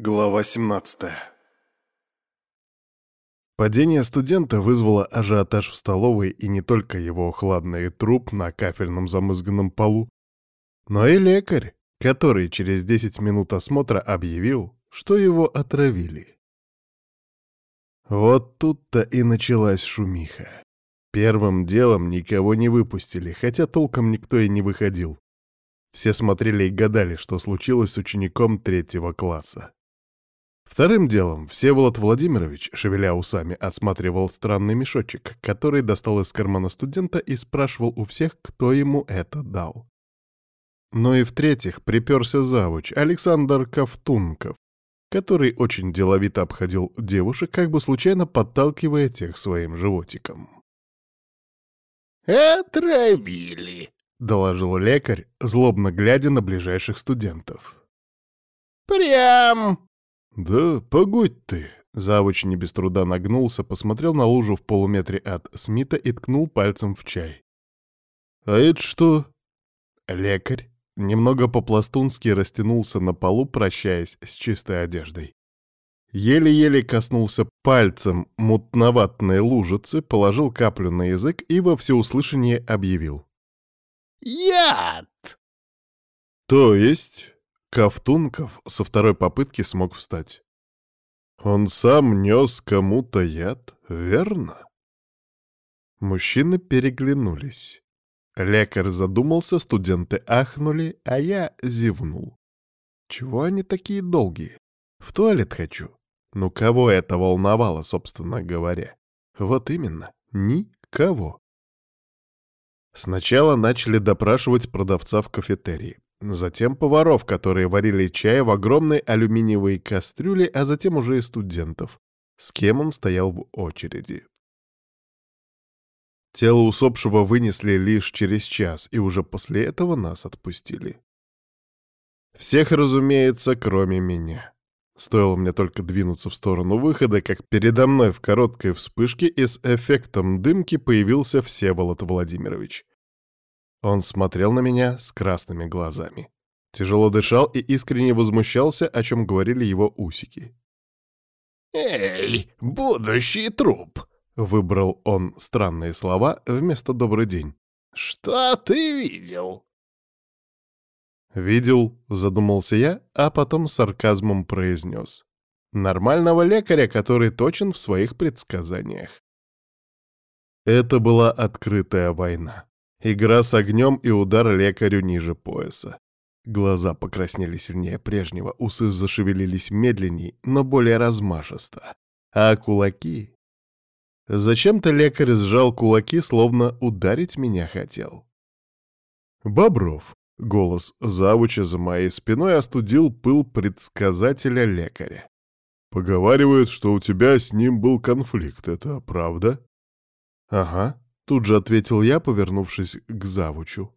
Глава 17 Падение студента вызвало ажиотаж в столовой и не только его хладный труп на кафельном замызганном полу, но и лекарь, который через 10 минут осмотра объявил, что его отравили. Вот тут-то и началась шумиха. Первым делом никого не выпустили, хотя толком никто и не выходил. Все смотрели и гадали, что случилось с учеником третьего класса. Вторым делом Всеволод Владимирович, шевеля усами, осматривал странный мешочек, который достал из кармана студента и спрашивал у всех, кто ему это дал. Ну и в-третьих, приперся завуч Александр Ковтунков, который очень деловито обходил девушек, как бы случайно подталкивая тех своим животиком. «Отравили», — доложил лекарь, злобно глядя на ближайших студентов. «Прям «Да погодь ты!» Завуч не без труда нагнулся, посмотрел на лужу в полуметре от Смита и ткнул пальцем в чай. «А это что?» Лекарь немного по-пластунски растянулся на полу, прощаясь с чистой одеждой. Еле-еле коснулся пальцем мутноватной лужицы, положил каплю на язык и во всеуслышание объявил. «Яд!» «То есть?» Ковтунков со второй попытки смог встать. Он сам нес кому-то яд, верно? Мужчины переглянулись. Лекарь задумался, студенты ахнули, а я зевнул. Чего они такие долгие? В туалет хочу. Ну кого это волновало, собственно говоря? Вот именно, никого. Сначала начали допрашивать продавца в кафетерии. Затем поваров, которые варили чай в огромной алюминиевой кастрюле, а затем уже и студентов, с кем он стоял в очереди. Тело усопшего вынесли лишь через час, и уже после этого нас отпустили. Всех, разумеется, кроме меня. Стоило мне только двинуться в сторону выхода, как передо мной в короткой вспышке и с эффектом дымки появился Всеволод Владимирович. Он смотрел на меня с красными глазами. Тяжело дышал и искренне возмущался, о чем говорили его усики. «Эй, будущий труп!» — выбрал он странные слова вместо «добрый день». «Что ты видел?» «Видел», — задумался я, а потом сарказмом произнес. «Нормального лекаря, который точен в своих предсказаниях». Это была открытая война. Игра с огнем и удар лекарю ниже пояса. Глаза покраснели сильнее прежнего, усы зашевелились медленней, но более размашисто. А кулаки... Зачем-то лекарь сжал кулаки, словно ударить меня хотел. «Бобров», — голос завуча за моей спиной остудил пыл предсказателя лекаря. «Поговаривают, что у тебя с ним был конфликт, это правда?» «Ага», Тут же ответил я, повернувшись к завучу.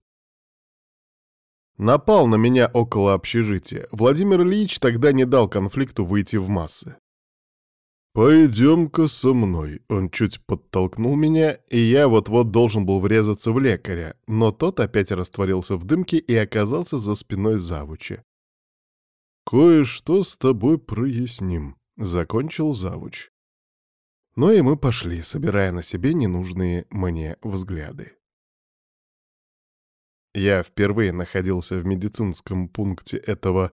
Напал на меня около общежития. Владимир Ильич тогда не дал конфликту выйти в массы. «Пойдем-ка со мной». Он чуть подтолкнул меня, и я вот-вот должен был врезаться в лекаря, но тот опять растворился в дымке и оказался за спиной завуча. «Кое-что с тобой проясним», — закончил завуч. Ну и мы пошли, собирая на себе ненужные мне взгляды. Я впервые находился в медицинском пункте этого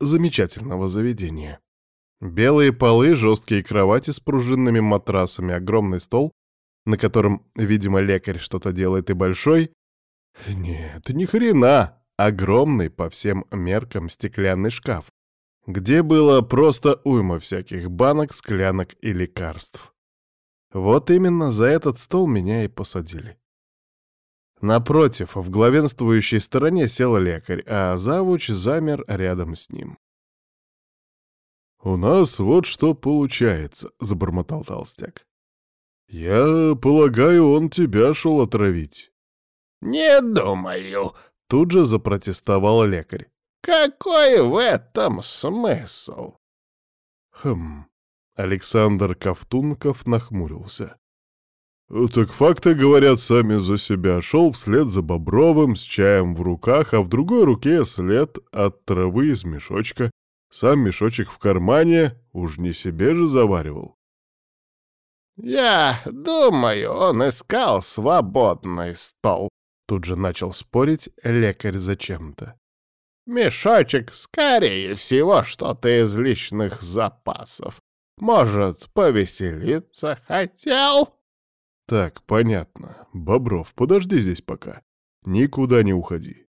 замечательного заведения. Белые полы, жесткие кровати с пружинными матрасами, огромный стол, на котором, видимо, лекарь что-то делает, и большой... Нет, ни хрена! Огромный по всем меркам стеклянный шкаф, где было просто уйма всяких банок, склянок и лекарств. Вот именно за этот стол меня и посадили. Напротив, в главенствующей стороне сел лекарь, а завуч замер рядом с ним. «У нас вот что получается», — забормотал толстяк. «Я полагаю, он тебя шел отравить». «Не думаю», — тут же запротестовал лекарь. «Какой в этом смысл?» «Хм, Александр Ковтунков нахмурился. «Так факты говорят сами за себя. Шел вслед за Бобровым с чаем в руках, а в другой руке след от травы из мешочка Сам мешочек в кармане, уж не себе же заваривал. «Я думаю, он искал свободный стол», — тут же начал спорить лекарь зачем-то. «Мешочек, скорее всего, что-то из личных запасов. Может, повеселиться хотел?» «Так, понятно. Бобров, подожди здесь пока. Никуда не уходи».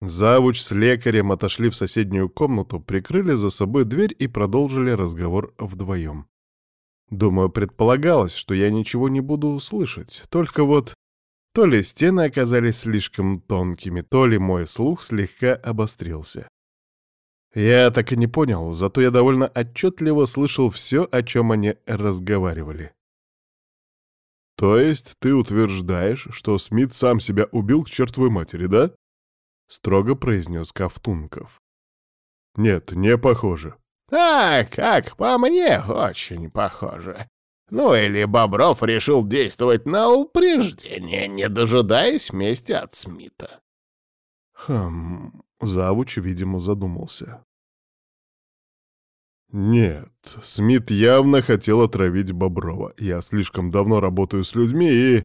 Завуч с лекарем отошли в соседнюю комнату, прикрыли за собой дверь и продолжили разговор вдвоем. Думаю, предполагалось, что я ничего не буду слышать, только вот то ли стены оказались слишком тонкими, то ли мой слух слегка обострился. Я так и не понял, зато я довольно отчетливо слышал все, о чем они разговаривали. «То есть ты утверждаешь, что Смит сам себя убил к чертовой матери, да?» — строго произнес Ковтунков. «Нет, не похоже». «А, как по мне, очень похоже. Ну или Бобров решил действовать на упреждение, не дожидаясь мести от Смита». «Хм...» — Завуч, видимо, задумался. «Нет, Смит явно хотел отравить Боброва. Я слишком давно работаю с людьми, и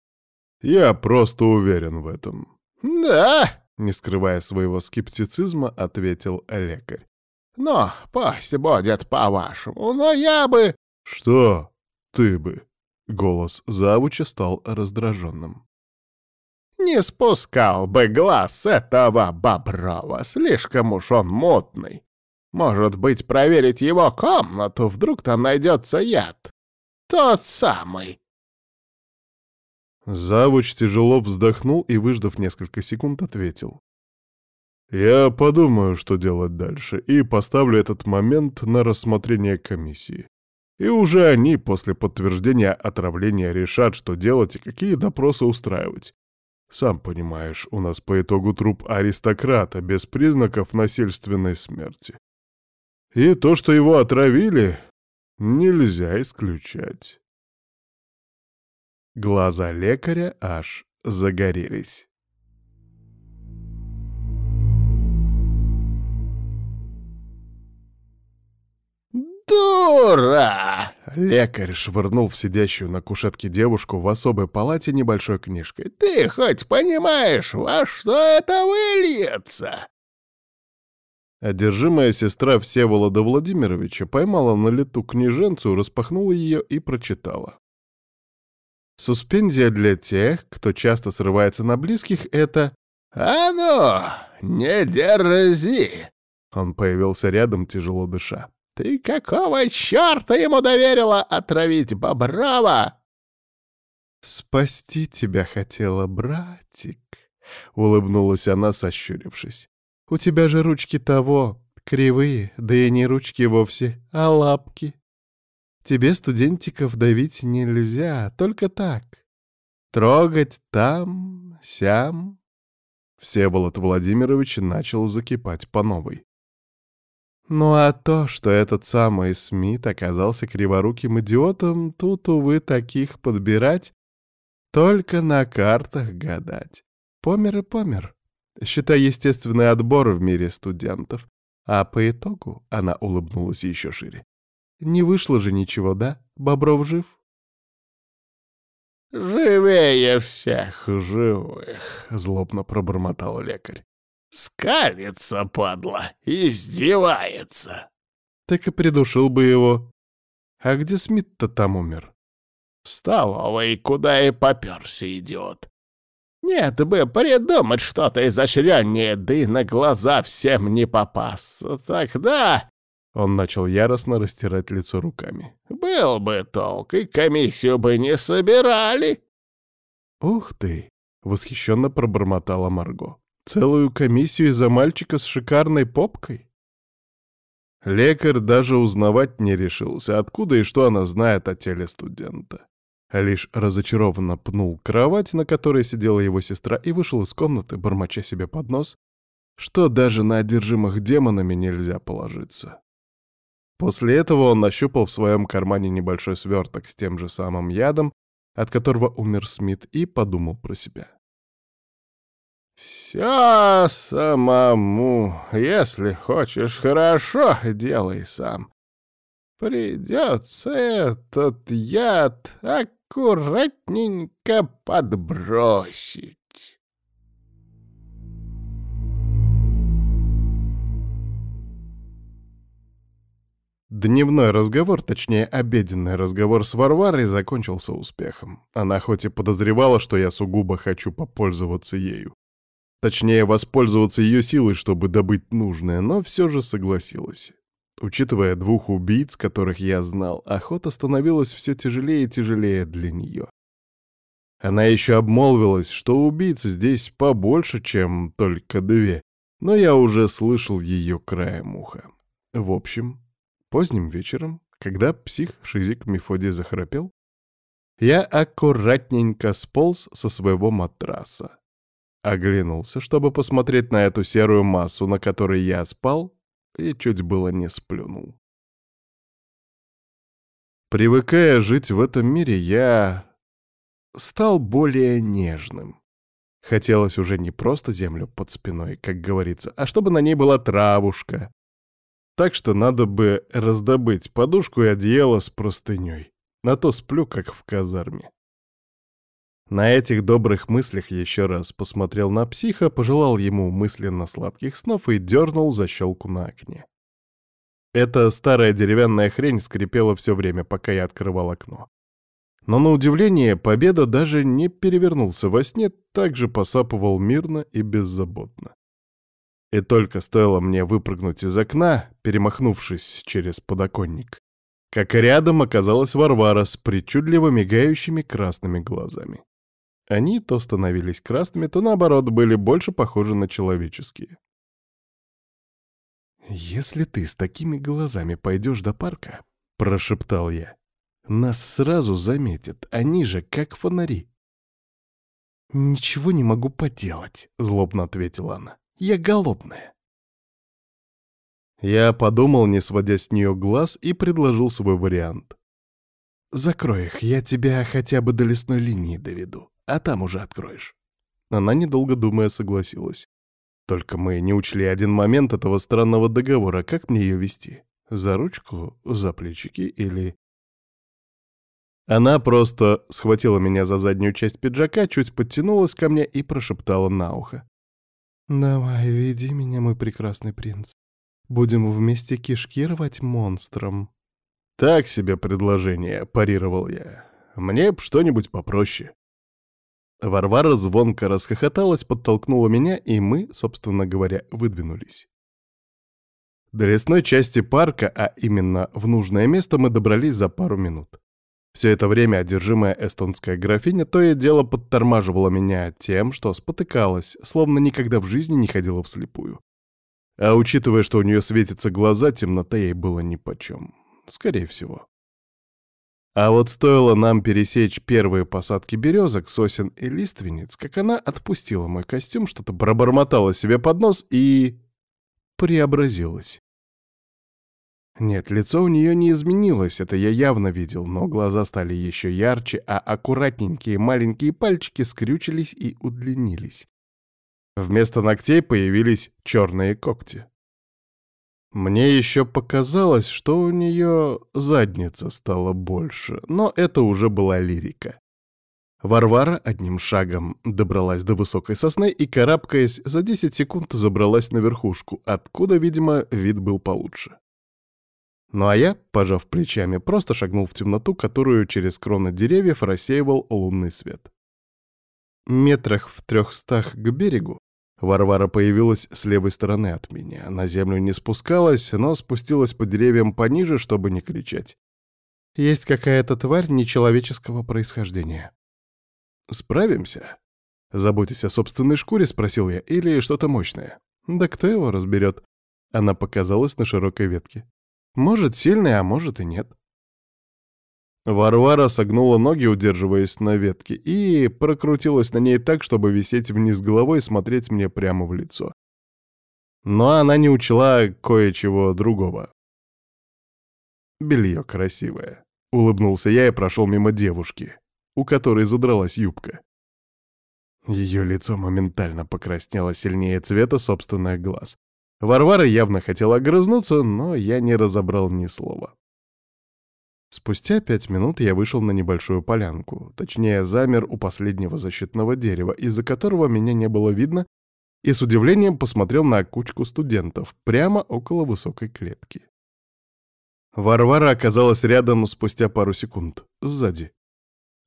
я просто уверен в этом». «Да», не скрывая своего скептицизма, ответил лекарь. «Но пусть будет по-вашему, но я бы...» «Что ты бы?» — голос завуча стал раздраженным. «Не спускал бы глаз этого Боброва, слишком уж он мутный. Может быть, проверить его комнату, вдруг там найдется яд. Тот самый, Завуч тяжело вздохнул и, выждав несколько секунд, ответил. «Я подумаю, что делать дальше, и поставлю этот момент на рассмотрение комиссии. И уже они после подтверждения отравления решат, что делать и какие допросы устраивать. Сам понимаешь, у нас по итогу труп аристократа без признаков насильственной смерти. И то, что его отравили, нельзя исключать. Глаза лекаря аж загорелись. «Дура!» Лекарь швырнул в сидящую на кушетке девушку в особой палате небольшой книжкой. «Ты хоть понимаешь, во что это выльется?» Одержимая сестра Всеволода Владимировича поймала на лету книженцу, распахнула ее и прочитала. Суспензия для тех, кто часто срывается на близких, это «А ну, не дерзи!» Он появился рядом, тяжело дыша. «Ты какого черта ему доверила отравить Боброва?» «Спасти тебя хотела, братик», — улыбнулась она, сощурившись. «У тебя же ручки того, кривые, да и не ручки вовсе, а лапки. Тебе студентиков давить нельзя, только так. Трогать там, сям. Всеволод Владимирович начал закипать по новой. Ну а то, что этот самый Смит оказался криворуким идиотом, тут, увы, таких подбирать, только на картах гадать. Помер и помер. Считай естественный отбор в мире студентов. А по итогу она улыбнулась еще шире. Не вышло же ничего, да? Бобров жив? «Живее всех живых», — злобно пробормотал лекарь. «Скалится, падла, издевается». Так и придушил бы его. А где Смит-то там умер? В столовой, куда и попёрся, идиот. Нет бы придумать что-то изощреннее, да и на глаза всем не попасться. Тогда он начал яростно растирать лицо руками. «Был бы толк, и комиссию бы не собирали!» «Ух ты!» — восхищенно пробормотала Марго. «Целую комиссию из-за мальчика с шикарной попкой?» Лекарь даже узнавать не решился, откуда и что она знает о теле студента. Лишь разочарованно пнул кровать, на которой сидела его сестра, и вышел из комнаты, бормоча себе под нос, что даже на одержимых демонами нельзя положиться. После этого он нащупал в своем кармане небольшой сверток с тем же самым ядом, от которого умер Смит, и подумал про себя. Все самому. Если хочешь хорошо, делай сам. Придется этот яд аккуратненько подбросить. Дневной разговор, точнее обеденный разговор с Варварой закончился успехом. Она хоть и подозревала, что я сугубо хочу попользоваться ею. Точнее, воспользоваться ее силой, чтобы добыть нужное, но все же согласилась. Учитывая двух убийц, которых я знал, охота становилась все тяжелее и тяжелее для нее. Она еще обмолвилась, что убийц здесь побольше, чем только две, но я уже слышал ее краем уха. В общем, Поздним вечером, когда псих-шизик Мефодий захрапел, я аккуратненько сполз со своего матраса. Оглянулся, чтобы посмотреть на эту серую массу, на которой я спал, и чуть было не сплюнул. Привыкая жить в этом мире, я стал более нежным. Хотелось уже не просто землю под спиной, как говорится, а чтобы на ней была травушка, так что надо бы раздобыть подушку и одеяло с простыней. На то сплю, как в казарме. На этих добрых мыслях еще раз посмотрел на психа, пожелал ему мысленно сладких снов и дернул защелку на окне. Эта старая деревянная хрень скрипела все время, пока я открывал окно. Но на удивление, победа даже не перевернулся во сне, так же посапывал мирно и беззаботно. И только стоило мне выпрыгнуть из окна, перемахнувшись через подоконник, как рядом оказалась Варвара с причудливо мигающими красными глазами. Они то становились красными, то наоборот были больше похожи на человеческие. «Если ты с такими глазами пойдешь до парка», — прошептал я, — «нас сразу заметят, они же как фонари». «Ничего не могу поделать», — злобно ответила она. Я голодная. Я подумал, не сводя с нее глаз, и предложил свой вариант. «Закрой их, я тебя хотя бы до лесной линии доведу, а там уже откроешь». Она, недолго думая, согласилась. Только мы не учли один момент этого странного договора. Как мне ее вести? За ручку, за плечики или... Она просто схватила меня за заднюю часть пиджака, чуть подтянулась ко мне и прошептала на ухо. «Давай, веди меня, мой прекрасный принц. Будем вместе кишки рвать монстром». «Так себе предложение», — парировал я. «Мне б что-нибудь попроще». Варвара звонко расхохоталась, подтолкнула меня, и мы, собственно говоря, выдвинулись. До лесной части парка, а именно в нужное место, мы добрались за пару минут. Все это время одержимая эстонская графиня то и дело подтормаживала меня тем, что спотыкалась, словно никогда в жизни не ходила вслепую. А учитывая, что у нее светятся глаза, темнота ей было нипочем. Скорее всего. А вот стоило нам пересечь первые посадки березок, сосен и лиственниц, как она отпустила мой костюм, что-то пробормотала себе под нос и... преобразилась. Нет, лицо у нее не изменилось, это я явно видел, но глаза стали еще ярче, а аккуратненькие маленькие пальчики скрючились и удлинились. Вместо ногтей появились черные когти. Мне еще показалось, что у нее задница стала больше, но это уже была лирика. Варвара одним шагом добралась до высокой сосны и, карабкаясь, за 10 секунд забралась на верхушку, откуда, видимо, вид был получше. Ну а я, пожав плечами, просто шагнул в темноту, которую через кроны деревьев рассеивал лунный свет. Метрах в трехстах к берегу Варвара появилась с левой стороны от меня. На землю не спускалась, но спустилась по деревьям пониже, чтобы не кричать. Есть какая-то тварь нечеловеческого происхождения. «Справимся?» «Заботьтесь о собственной шкуре?» — спросил я. «Или что-то мощное?» «Да кто его разберет?» Она показалась на широкой ветке. Может, сильный, а может и нет. Варвара согнула ноги, удерживаясь на ветке, и прокрутилась на ней так, чтобы висеть вниз головой и смотреть мне прямо в лицо. Но она не учла кое-чего другого. «Белье красивое», — улыбнулся я и прошел мимо девушки, у которой задралась юбка. Ее лицо моментально покраснело сильнее цвета собственных глаз. Варвара явно хотела огрызнуться, но я не разобрал ни слова. Спустя пять минут я вышел на небольшую полянку, точнее, замер у последнего защитного дерева, из-за которого меня не было видно, и с удивлением посмотрел на кучку студентов прямо около высокой клетки. Варвара оказалась рядом спустя пару секунд, сзади.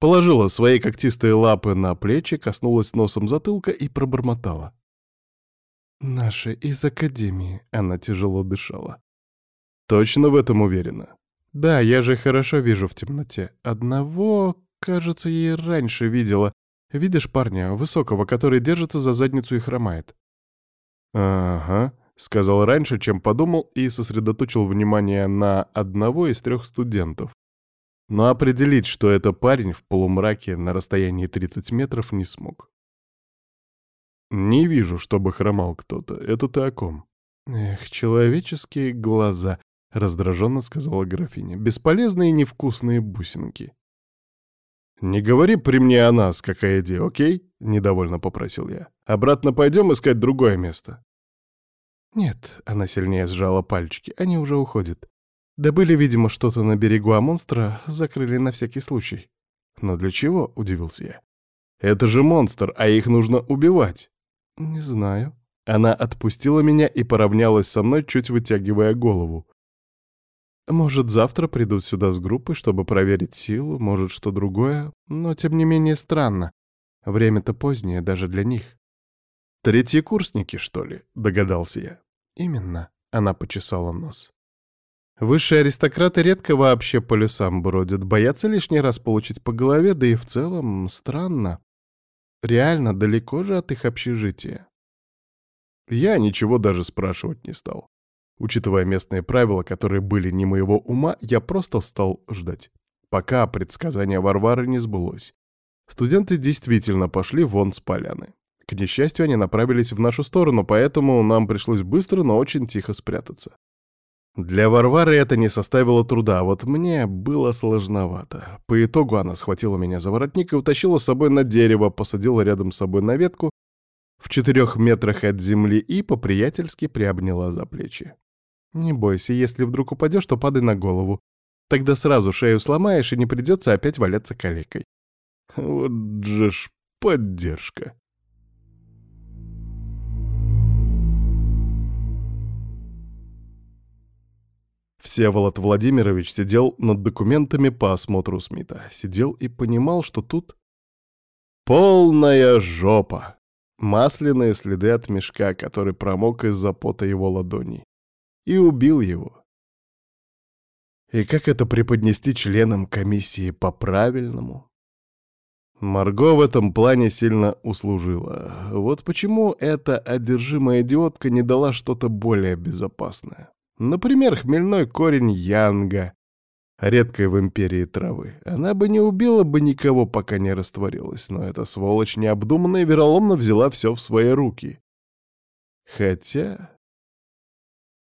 Положила свои когтистые лапы на плечи, коснулась носом затылка и пробормотала. «Наши из Академии», — она тяжело дышала. «Точно в этом уверена?» «Да, я же хорошо вижу в темноте. Одного, кажется, я и раньше видела. Видишь парня, высокого, который держится за задницу и хромает?» «Ага», — сказал раньше, чем подумал и сосредоточил внимание на одного из трех студентов. Но определить, что это парень в полумраке на расстоянии 30 метров не смог. «Не вижу, чтобы хромал кто-то. Это ты о ком?» «Эх, человеческие глаза», — раздраженно сказала графиня. «Бесполезные невкусные бусинки». «Не говори при мне о нас, какая идея, окей?» — недовольно попросил я. «Обратно пойдем искать другое место». «Нет», — она сильнее сжала пальчики, — «они уже уходят. Добыли, видимо, что-то на берегу, а монстра закрыли на всякий случай». «Но для чего?» — удивился я. «Это же монстр, а их нужно убивать». «Не знаю». Она отпустила меня и поравнялась со мной, чуть вытягивая голову. «Может, завтра придут сюда с группой, чтобы проверить силу, может, что другое, но, тем не менее, странно. Время-то позднее даже для них». «Третьекурсники, что ли?» — догадался я. «Именно», — она почесала нос. «Высшие аристократы редко вообще по лесам бродят, боятся лишний раз получить по голове, да и в целом странно. Реально далеко же от их общежития. Я ничего даже спрашивать не стал. Учитывая местные правила, которые были не моего ума, я просто стал ждать. Пока предсказание Варвары не сбылось. Студенты действительно пошли вон с поляны. К несчастью, они направились в нашу сторону, поэтому нам пришлось быстро, но очень тихо спрятаться. Для Варвары это не составило труда, а вот мне было сложновато. По итогу она схватила меня за воротник и утащила с собой на дерево, посадила рядом с собой на ветку в четырех метрах от земли и по-приятельски приобняла за плечи. «Не бойся, если вдруг упадешь, то падай на голову. Тогда сразу шею сломаешь, и не придется опять валяться калекой». Вот же ж поддержка. Всеволод Владимирович сидел над документами по осмотру Смита. Сидел и понимал, что тут полная жопа. Масляные следы от мешка, который промок из-за пота его ладоней. И убил его. И как это преподнести членам комиссии по-правильному? Марго в этом плане сильно услужила. Вот почему эта одержимая идиотка не дала что-то более безопасное. Например, хмельной корень янга, редкой в империи травы. Она бы не убила бы никого, пока не растворилась, но эта сволочь необдуманно и вероломно взяла все в свои руки. Хотя...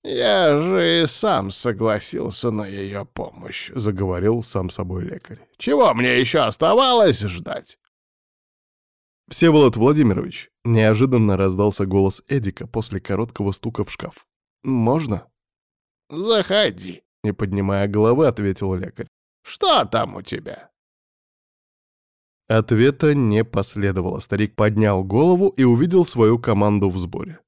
«Я же и сам согласился на ее помощь», — заговорил сам собой лекарь. «Чего мне еще оставалось ждать?» «Всеволод Владимирович», — неожиданно раздался голос Эдика после короткого стука в шкаф. «Можно?» «Заходи», — не поднимая головы, ответил лекарь. «Что там у тебя?» Ответа не последовало. Старик поднял голову и увидел свою команду в сборе.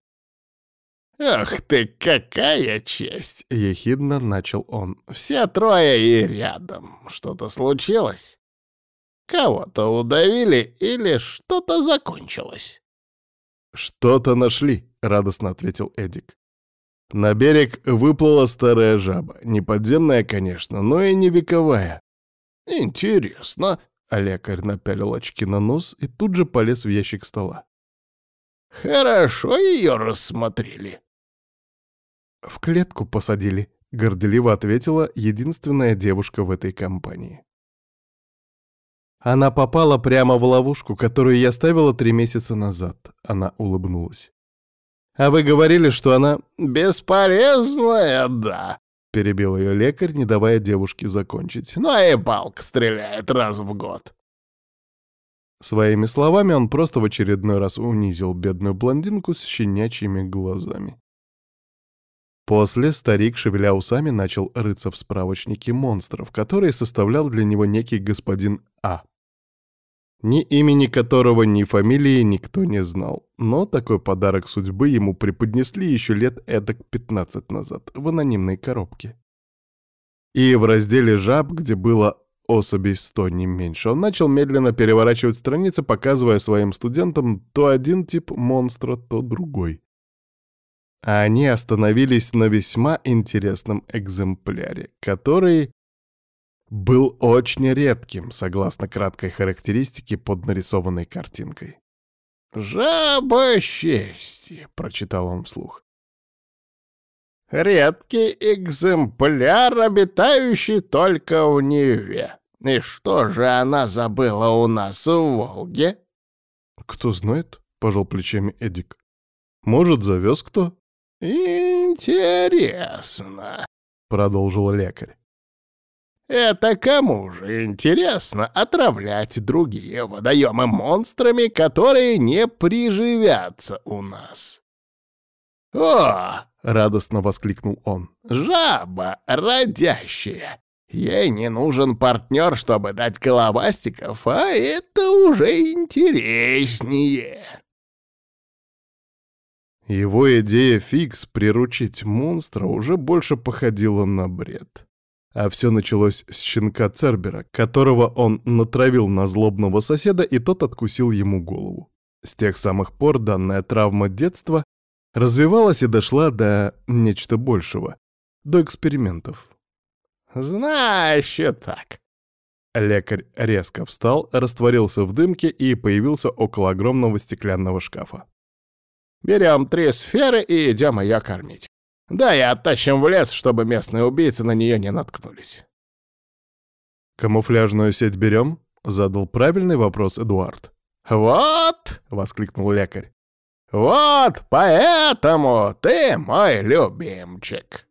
«Ах ты, какая честь!» — ехидно начал он. «Все трое и рядом. Что-то случилось? Кого-то удавили или что-то закончилось?» «Что-то нашли», — радостно ответил Эдик. На берег выплыла старая жаба. Не подземная, конечно, но и не вековая. «Интересно», — а лекарь напялил очки на нос и тут же полез в ящик стола. «Хорошо ее рассмотрели». «В клетку посадили», — горделиво ответила единственная девушка в этой компании. Она попала прямо в ловушку, которую я ставила три месяца назад. Она улыбнулась. А вы говорили, что она бесполезная, да?» — перебил ее лекарь, не давая девушке закончить. «Ну и палка стреляет раз в год». Своими словами он просто в очередной раз унизил бедную блондинку с щенячьими глазами. После старик, шевеля усами, начал рыться в справочнике монстров, которые составлял для него некий господин А. Ни имени которого, ни фамилии никто не знал, но такой подарок судьбы ему преподнесли еще лет эдак 15 назад в анонимной коробке. И в разделе «Жаб», где было особей сто не меньше, он начал медленно переворачивать страницы, показывая своим студентам то один тип монстра, то другой. А они остановились на весьма интересном экземпляре, который был очень редким, согласно краткой характеристике под нарисованной картинкой. «Жаба счастье», — прочитал он вслух. «Редкий экземпляр, обитающий только в Неве. И что же она забыла у нас в Волге?» «Кто знает», — пожал плечами Эдик. «Может, завез кто?» «Интересно», — продолжил лекарь. Это кому же интересно отравлять другие водоемы монстрами, которые не приживятся у нас? «О!» — радостно воскликнул он. «Жаба родящая! Ей не нужен партнер, чтобы дать головастиков, а это уже интереснее!» Его идея фикс приручить монстра уже больше походила на бред. А все началось с щенка Цербера, которого он натравил на злобного соседа, и тот откусил ему голову. С тех самых пор данная травма детства развивалась и дошла до нечто большего, до экспериментов. «Значит так». Лекарь резко встал, растворился в дымке и появился около огромного стеклянного шкафа. «Берем три сферы и идем ее кормить. Да, и оттащим в лес, чтобы местные убийцы на нее не наткнулись. «Камуфляжную сеть берем?» — задал правильный вопрос Эдуард. «Вот!» — воскликнул лекарь. «Вот поэтому ты мой любимчик!»